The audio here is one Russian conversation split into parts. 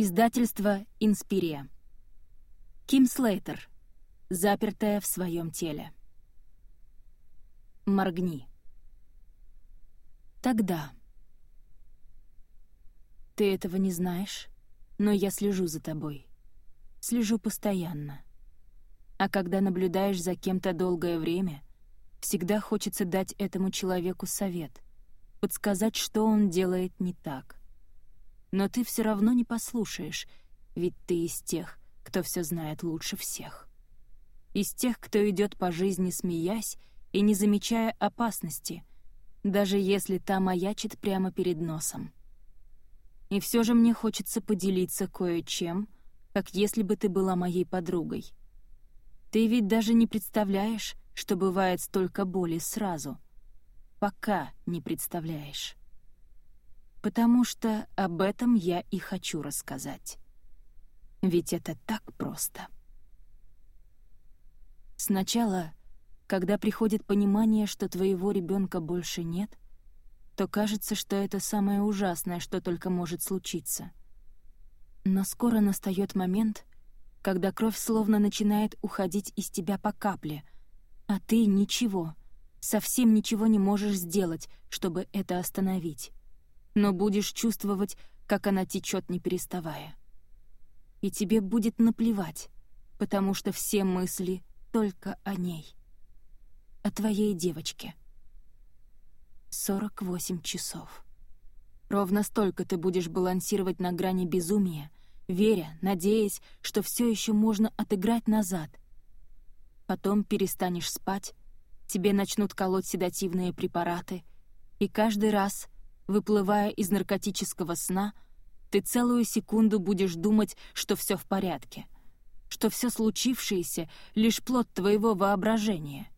Издательство «Инспирия». Ким Слейтер. Запертая в своем теле. Моргни. Тогда. Ты этого не знаешь, но я слежу за тобой. Слежу постоянно. А когда наблюдаешь за кем-то долгое время, всегда хочется дать этому человеку совет, подсказать, что он делает не так. Но ты все равно не послушаешь, ведь ты из тех, кто все знает лучше всех. Из тех, кто идет по жизни, смеясь и не замечая опасности, даже если та маячит прямо перед носом. И все же мне хочется поделиться кое-чем, как если бы ты была моей подругой. Ты ведь даже не представляешь, что бывает столько боли сразу. Пока не представляешь потому что об этом я и хочу рассказать. Ведь это так просто. Сначала, когда приходит понимание, что твоего ребенка больше нет, то кажется, что это самое ужасное, что только может случиться. Но скоро настает момент, когда кровь словно начинает уходить из тебя по капле, а ты ничего, совсем ничего не можешь сделать, чтобы это остановить но будешь чувствовать, как она течет не переставая. И тебе будет наплевать, потому что все мысли только о ней. О твоей девочке. 48 часов. Ровно столько ты будешь балансировать на грани безумия, веря, надеясь, что все еще можно отыграть назад. Потом перестанешь спать, тебе начнут колоть седативные препараты, и каждый раз — Выплывая из наркотического сна, ты целую секунду будешь думать, что все в порядке, что все случившееся — лишь плод твоего воображения.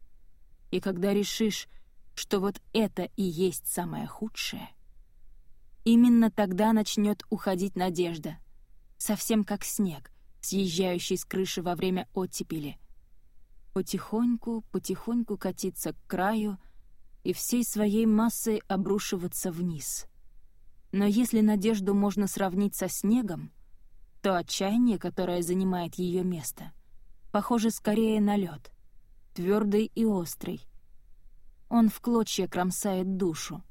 И когда решишь, что вот это и есть самое худшее, именно тогда начнет уходить надежда, совсем как снег, съезжающий с крыши во время оттепели. Потихоньку, потихоньку катиться к краю — и всей своей массой обрушиваться вниз. Но если надежду можно сравнить со снегом, то отчаяние, которое занимает ее место, похоже скорее на лед, твердый и острый. Он в клочья кромсает душу.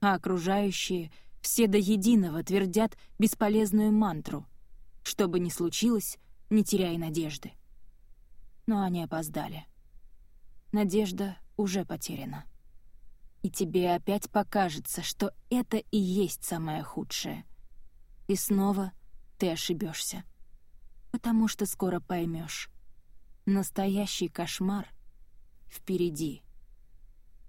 А окружающие все до единого твердят бесполезную мантру. Что бы ни случилось, не теряй надежды. Но они опоздали. Надежда уже потеряна. И тебе опять покажется, что это и есть самое худшее. И снова ты ошибешься, потому что скоро поймешь. Настоящий кошмар впереди.